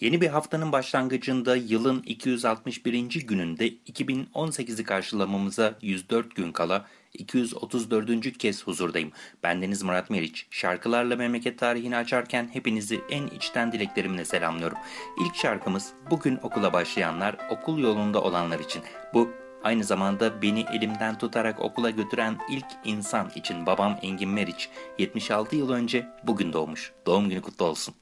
Yeni bir haftanın başlangıcında yılın 261. gününde 2018'i karşılamamıza 104 gün kala 234. kez huzurdayım. Ben Deniz Murat Meriç. Şarkılarla memleket tarihini açarken hepinizi en içten dileklerimle selamlıyorum. İlk şarkımız bugün okula başlayanlar, okul yolunda olanlar için. Bu Aynı zamanda beni elimden tutarak okula götüren ilk insan için babam Engin Meriç 76 yıl önce bugün doğmuş. Doğum günü kutlu olsun.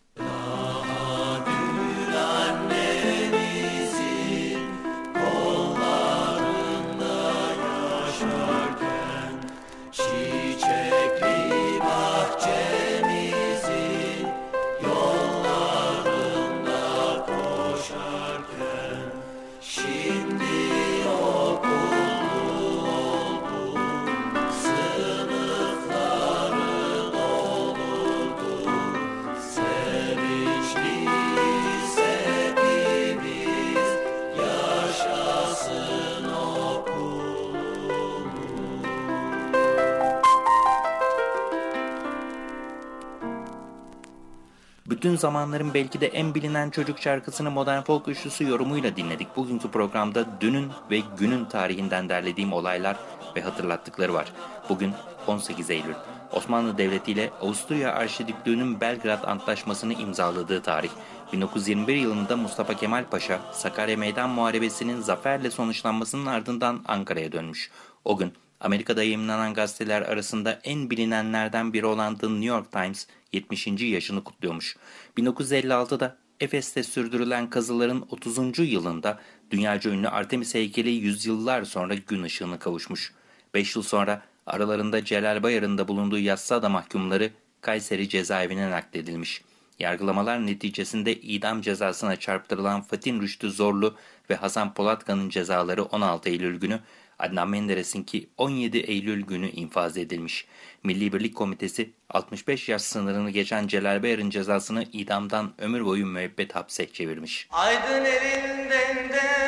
Bütün zamanların belki de en bilinen çocuk şarkısını Modern Folk Üçlüsü yorumuyla dinledik. Bugünkü programda dünün ve günün tarihinden derlediğim olaylar ve hatırlattıkları var. Bugün 18 Eylül. Osmanlı Devleti ile Avusturya Arşidüklüğü'nün Belgrad Antlaşması'nı imzaladığı tarih. 1921 yılında Mustafa Kemal Paşa, Sakarya Meydan Muharebesi'nin zaferle sonuçlanmasının ardından Ankara'ya dönmüş. O gün Amerika'da yayınlanan gazeteler arasında en bilinenlerden biri olan The New York Times 70. yaşını kutluyormuş. 1956'da Efes'te sürdürülen kazıların 30. yılında dünyaca ünlü Artemis heykeli yüzyıllar sonra gün ışığına kavuşmuş. 5 yıl sonra aralarında Celal Bayar'ın da bulunduğu Yassıada mahkumları Kayseri cezaevine nakledilmiş. Yargılamalar neticesinde idam cezasına çarptırılan Fatin Rüştü Zorlu ve Hasan Polatkan'ın cezaları 16 Eylül günü Adnan Menderes'inki 17 Eylül günü infaz edilmiş. Milli Birlik Komitesi 65 yaş sınırını geçen Celal Bayar'ın cezasını idamdan ömür boyu müebbet hapse çevirmiş. Aydın elinden de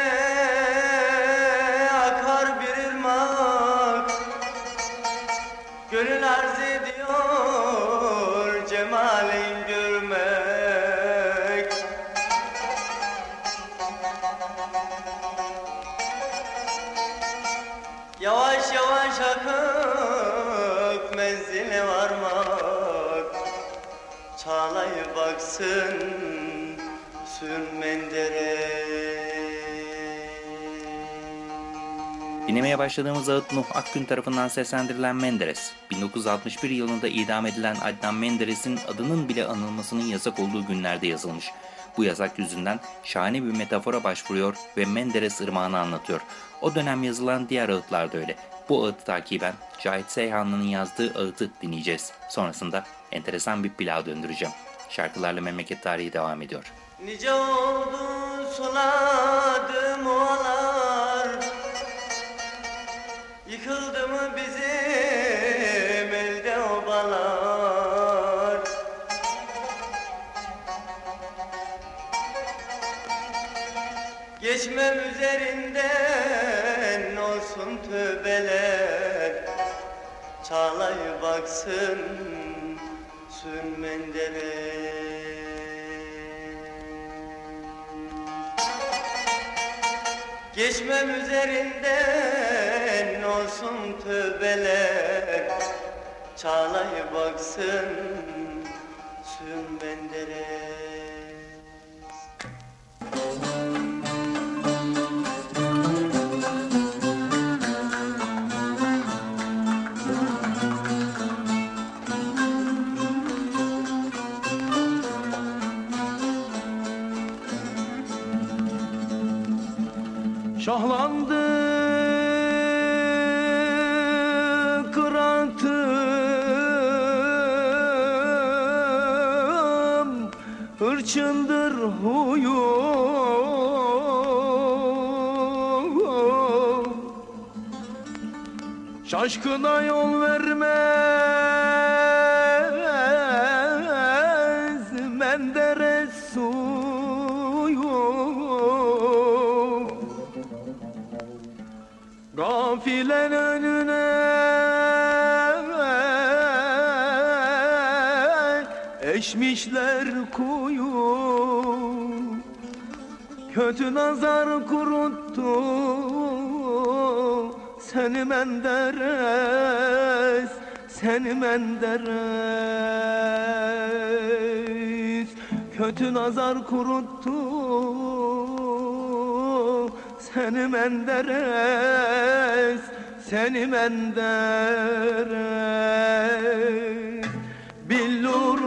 Dinlemeye başladığımız ağıt Nuh Akgün tarafından seslendirilen Menderes. 1961 yılında idam edilen Adnan Menderes'in adının bile anılmasının yasak olduğu günlerde yazılmış. Bu yasak yüzünden şahane bir metafora başvuruyor ve Menderes ırmağını anlatıyor. O dönem yazılan diğer ağıtlar da öyle. Bu ağıtı takiben Cahit Seyhanlı'nın yazdığı ağıtı dinleyeceğiz. Sonrasında enteresan bir pilav döndüreceğim. Şarkılarla memleket tarihi devam ediyor. Nice oldu suladı mualar Geçmem üzerinden olsun tövbeler. Çağlayı baksın sürmendere Geçmem üzerinden olsun tövbeler. Çağlayı baksın sürmendere Şahlandı Şaşkına yol vermez Menderes suyu Gafilen önüne Eşmişler kuyu. Kötü nazar kuruttu Seni Menderes Seni Menderes Kötü nazar kuruttu Seni Menderes Seni Menderes Billur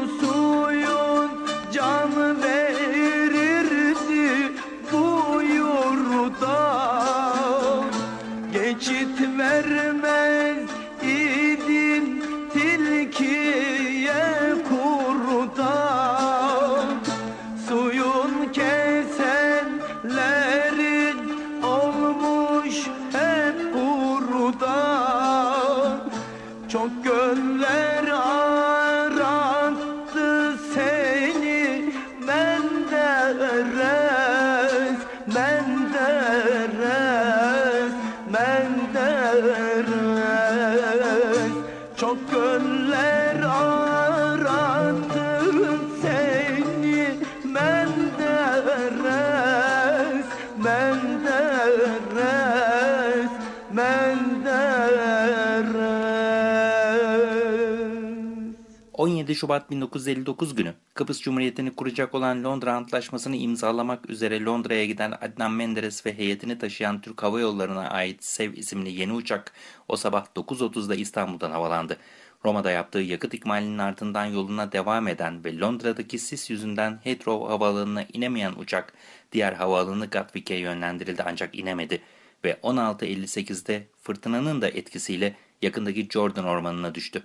Şubat 1959 günü Kıbrıs Cumhuriyeti'ni kuracak olan Londra Antlaşması'nı imzalamak üzere Londra'ya giden Adnan Menderes ve heyetini taşıyan Türk Hava Yolları'na ait Sev isimli yeni uçak o sabah 9.30'da İstanbul'dan havalandı. Roma'da yaptığı yakıt ikmalinin ardından yoluna devam eden ve Londra'daki sis yüzünden Heathrow havaalanına inemeyen uçak diğer havaalanı Gatwick'e yönlendirildi ancak inemedi ve 16.58'de fırtınanın da etkisiyle yakındaki Jordan ormanına düştü.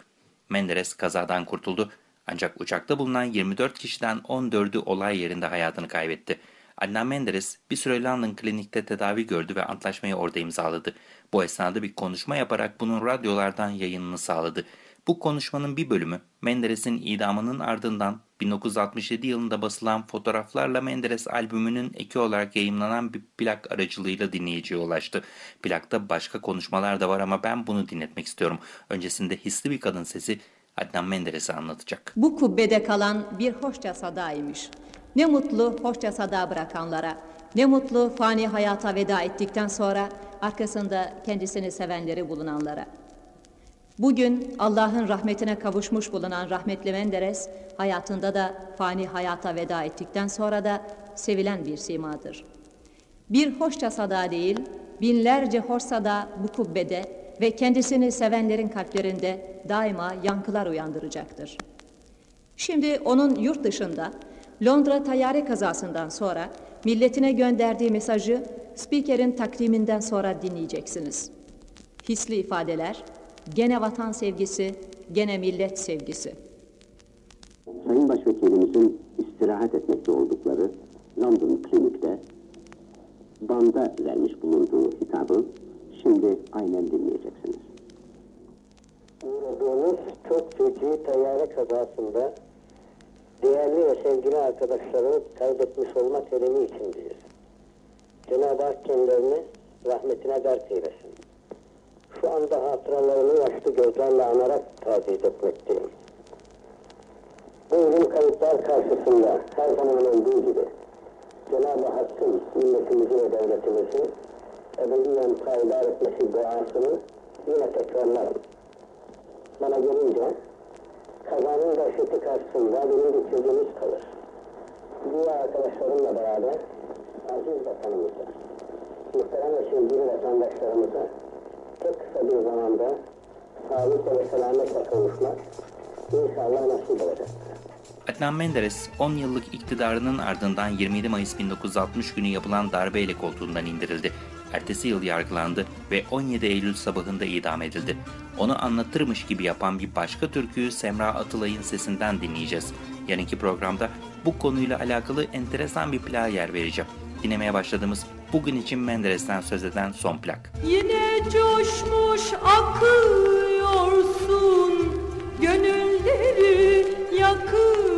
Menderes kazadan kurtuldu ancak uçakta bulunan 24 kişiden 14'ü olay yerinde hayatını kaybetti. Adnan Menderes bir süre London klinikte tedavi gördü ve antlaşmayı orada imzaladı. Bu esnada bir konuşma yaparak bunun radyolardan yayınını sağladı. Bu konuşmanın bir bölümü Menderes'in idamının ardından 1967 yılında basılan fotoğraflarla Menderes albümünün eki olarak yayınlanan bir plak aracılığıyla dinleyiciye ulaştı. Plakta başka konuşmalar da var ama ben bunu dinletmek istiyorum. Öncesinde hisli bir kadın sesi Adnan Menderes'i anlatacak. Bu kubbede kalan bir hoşça sadaymış. Ne mutlu hoşça sada bırakanlara, ne mutlu fani hayata veda ettikten sonra arkasında kendisini sevenleri bulunanlara. Bugün Allah'ın rahmetine kavuşmuş bulunan rahmetli Menderes, hayatında da fani hayata veda ettikten sonra da sevilen bir simadır. Bir hoşça sada değil, binlerce hoş sada bu kubbede ve kendisini sevenlerin kalplerinde daima yankılar uyandıracaktır. Şimdi onun yurt dışında Londra tayyare kazasından sonra milletine gönderdiği mesajı spikerin takdiminden sonra dinleyeceksiniz. Hisli ifadeler, gene vatan sevgisi, gene millet sevgisi. Sayın Başvekilimizin istirahat etmekte oldukları London Klinik'te banda vermiş bulunduğu hitabı şimdi aynen dinleyeceksiniz. uğradığımız çok feci tayyare kazasında değerli ve sevgili arkadaşlarımı kaybetmiş olma terimi içindeyiz. Cenab-ı Hak kendilerini rahmetine gark eylesin. Şu anda hatıralarını yaşlı gözlerle anarak taziyet etmekteyim. Bu ölüm kayıplar karşısında her zaman olduğu gibi Cenab-ı Hakk'ın milletimizi ve devletimizi ebediyen payidar etmesi duasını yine tekrarlarım. Bana gelince kazanın dehşeti karşısında benim bir sözümüz kalır. Bu arkadaşlarımla beraber aziz vatanımıza, muhterem ve sevgili vatandaşlarımıza çok kısa bir zamanda sağlıkla ve selametle kavuşmak inşallah nasip olacaktır. Adnan Menderes 10 yıllık iktidarının ardından 27 Mayıs 1960 günü yapılan darbeyle koltuğundan indirildi ertesi yıl yargılandı ve 17 Eylül sabahında idam edildi. Onu anlatırmış gibi yapan bir başka türküyü Semra Atılay'ın sesinden dinleyeceğiz. Yarınki programda bu konuyla alakalı enteresan bir plağa yer vereceğim. Dinlemeye başladığımız bugün için Menderes'ten söz eden son plak. Yine coşmuş akıyorsun, gönülleri yakıyor.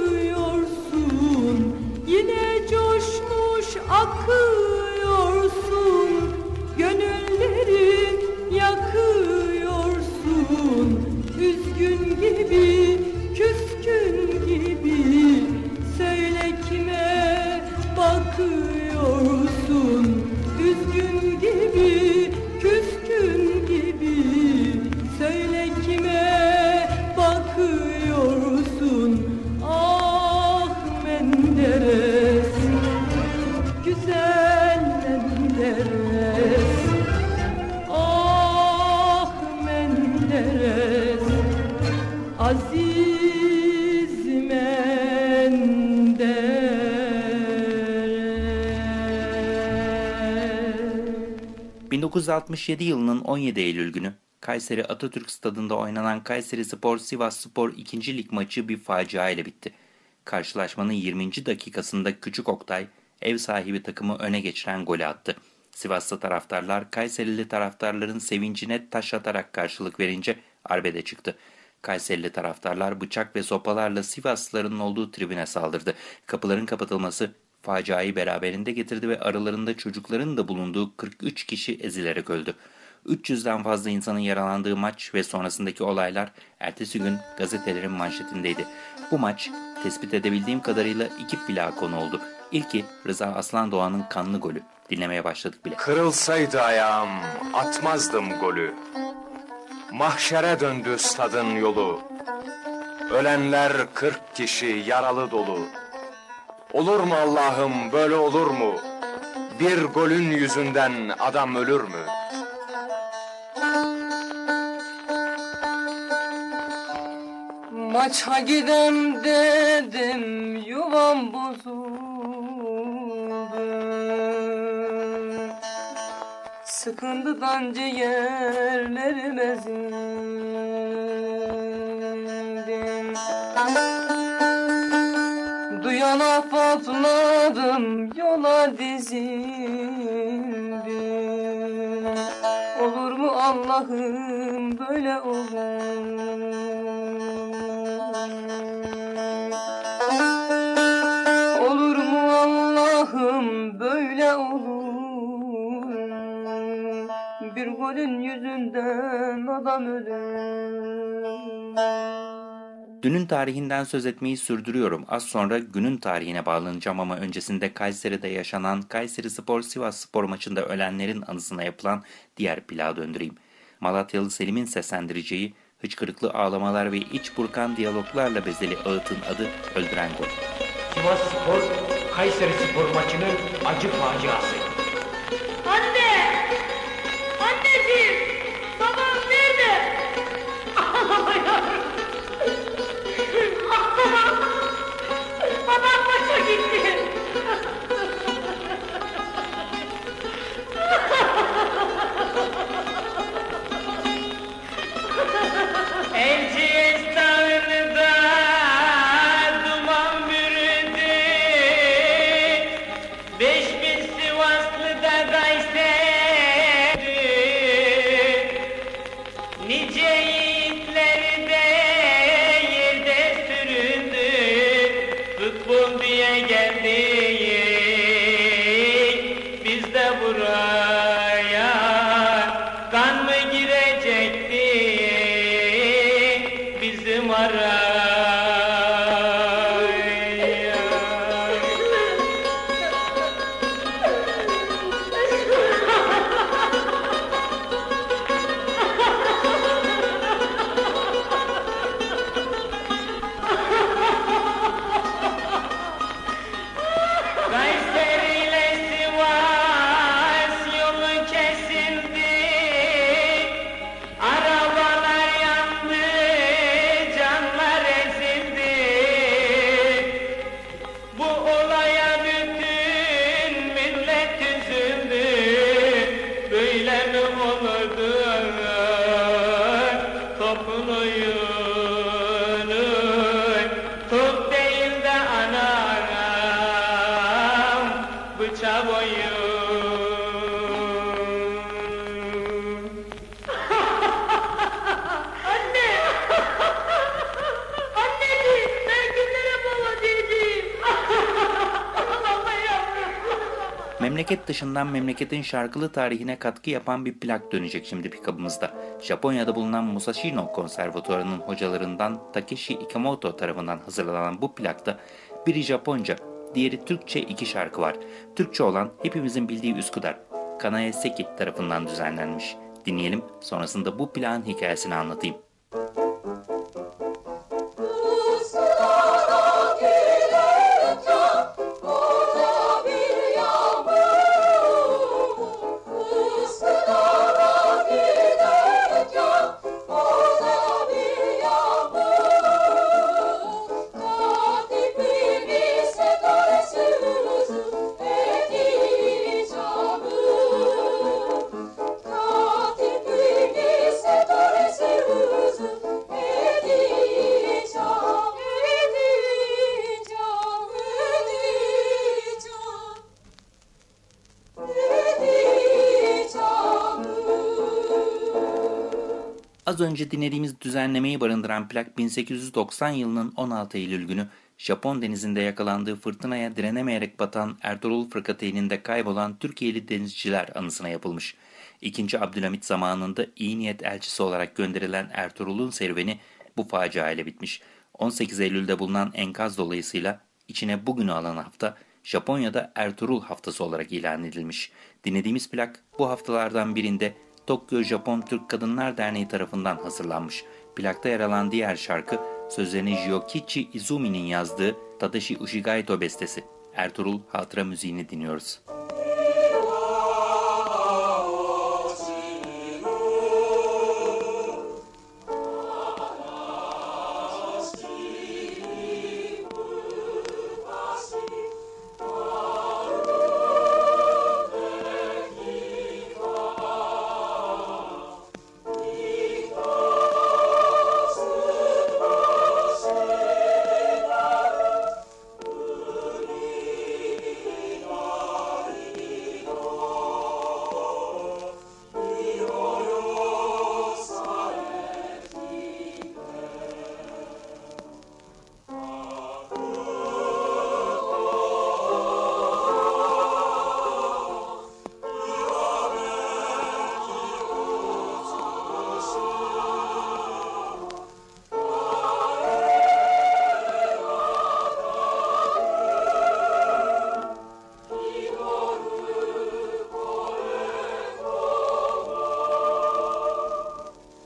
1967 yılının 17 Eylül günü Kayseri Atatürk Stadında oynanan Kayseri Spor Sivas Spor 2. Lig maçı bir facia ile bitti. Karşılaşmanın 20. dakikasında Küçük Oktay ev sahibi takımı öne geçiren golü attı. Sivaslı taraftarlar Kayserili taraftarların sevincine taş atarak karşılık verince arbede çıktı. Kayserili taraftarlar bıçak ve sopalarla Sivaslıların olduğu tribüne saldırdı. Kapıların kapatılması faciayı beraberinde getirdi ve aralarında çocukların da bulunduğu 43 kişi ezilerek öldü. 300'den fazla insanın yaralandığı maç ve sonrasındaki olaylar ertesi gün gazetelerin manşetindeydi. Bu maç tespit edebildiğim kadarıyla iki plağa konu oldu. İlki Rıza Aslan Doğan'ın kanlı golü. Dinlemeye başladık bile. Kırılsaydı ayağım atmazdım golü. Mahşere döndü stadın yolu. Ölenler kırk kişi yaralı dolu. Olur mu Allah'ım böyle olur mu? Bir golün yüzünden adam ölür mü? Maça gidem dedim yuvam bozuldu Sıkıntıdan ciğerlerim ezildim Duyana patladım yola dizildim. Olur mu Allah'ım böyle olur. Olur mu Allah'ım böyle olur. Bir golün yüzünden adam ölür Dünün tarihinden söz etmeyi sürdürüyorum. Az sonra günün tarihine bağlanacağım ama öncesinde Kayseri'de yaşanan Kayseri Spor Sivas Spor maçında ölenlerin anısına yapılan diğer plağa döndüreyim. Malatyalı Selim'in seslendireceği hıçkırıklı ağlamalar ve iç burkan diyaloglarla bezeli ağıtın adı Öldüren Gol. Sivas Spor, Kayseri Spor maçının acı faciası. Angie. Bu Memleket dışından memleketin şarkılı tarihine katkı yapan bir plak dönecek şimdi pikabımızda. Japonya'da bulunan Musashino Konservatuarı'nın hocalarından Takeshi Ikamoto tarafından hazırlanan bu plakta biri Japonca, diğeri Türkçe iki şarkı var. Türkçe olan hepimizin bildiği Üsküdar, Kanae Seki tarafından düzenlenmiş. Dinleyelim, sonrasında bu plağın hikayesini anlatayım. Uslara Az önce dinlediğimiz düzenlemeyi barındıran plak 1890 yılının 16 Eylül günü Japon denizinde yakalandığı fırtınaya direnemeyerek batan Ertuğrul Fırkateyn'inde kaybolan Türkiye'li denizciler anısına yapılmış. İkinci Abdülhamit zamanında iyi niyet elçisi olarak gönderilen Ertuğrul'un serüveni bu facia ile bitmiş. 18 Eylül'de bulunan enkaz dolayısıyla içine bugünü alan hafta Japonya'da Ertuğrul Haftası olarak ilan edilmiş. Dinlediğimiz plak bu haftalardan birinde Tokyo Japon Türk Kadınlar Derneği tarafından hazırlanmış. Plakta yer alan diğer şarkı sözlerini Jiokichi Izumi'nin yazdığı Tadashi Ushigaito bestesi. Ertuğrul Hatıra Müziğini dinliyoruz.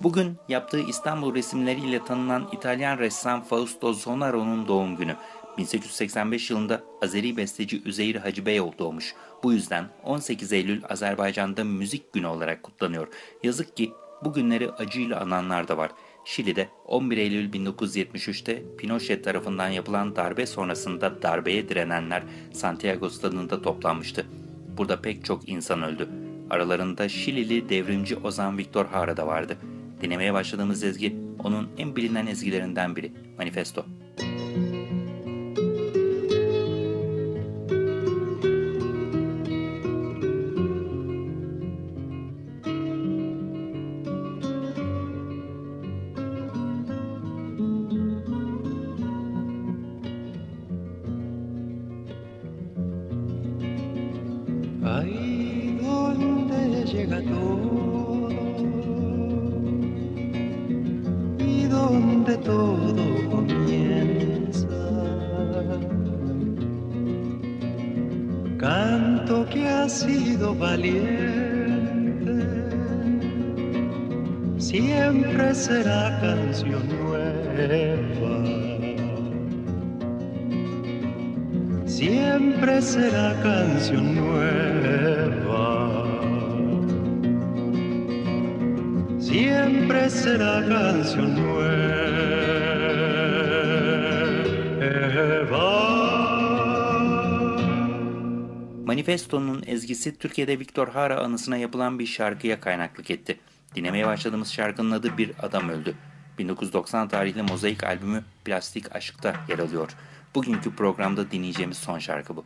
Bugün yaptığı İstanbul resimleriyle tanınan İtalyan ressam Fausto Zonaro'nun doğum günü. 1885 yılında Azeri besteci Üzeyir Hacıbeyov doğmuş. Bu yüzden 18 Eylül Azerbaycan'da müzik günü olarak kutlanıyor. Yazık ki bu günleri acıyla ananlar da var. Şili'de 11 Eylül 1973'te Pinochet tarafından yapılan darbe sonrasında darbeye direnenler Santiago stadında toplanmıştı. Burada pek çok insan öldü. Aralarında Şilili devrimci Ozan Victor Hara da vardı. Dinlemeye başladığımız ezgi onun en bilinen ezgilerinden biri, Manifesto. Que ha sido valiente, siempre será canción nueva. Siempre será canción nueva. Siempre será canción nueva. Manifesto'nun ezgisi Türkiye'de Victor Hara anısına yapılan bir şarkıya kaynaklık etti. Dinlemeye başladığımız şarkının adı Bir Adam Öldü. 1990 tarihli Mozaik albümü Plastik Aşk'ta yer alıyor. Bugünkü programda dinleyeceğimiz son şarkı bu.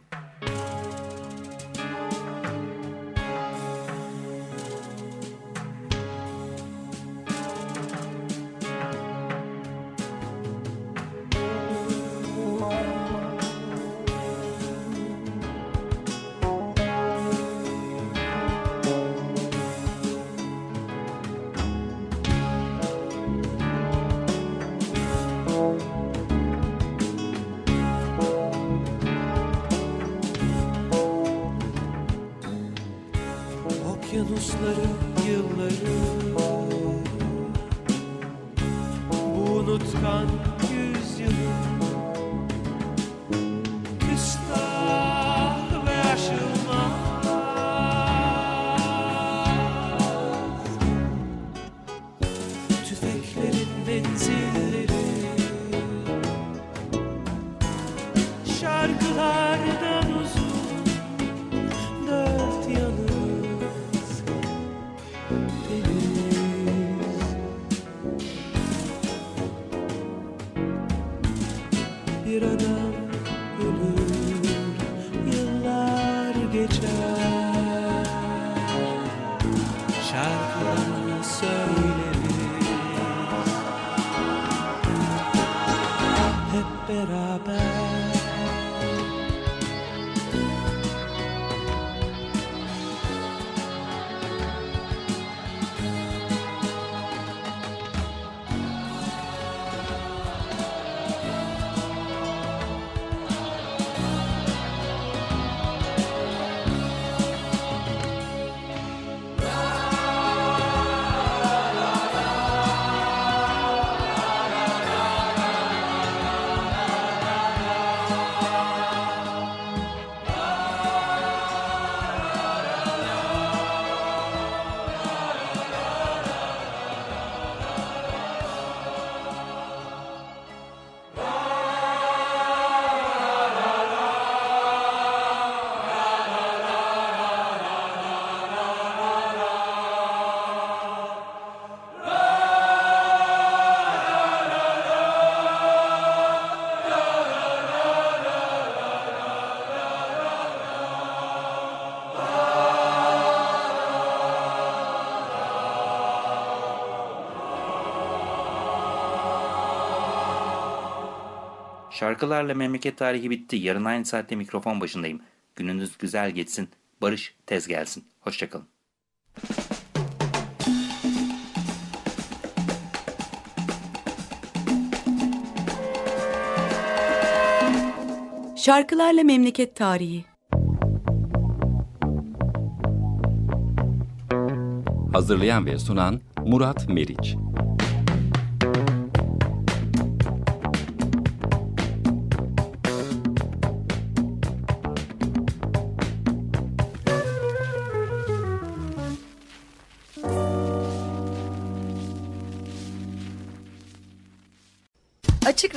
esperaba. Şarkılarla memleket tarihi bitti. Yarın aynı saatte mikrofon başındayım. Gününüz güzel geçsin. Barış tez gelsin. Hoşçakalın. Şarkılarla memleket tarihi. Hazırlayan ve sunan Murat Meriç.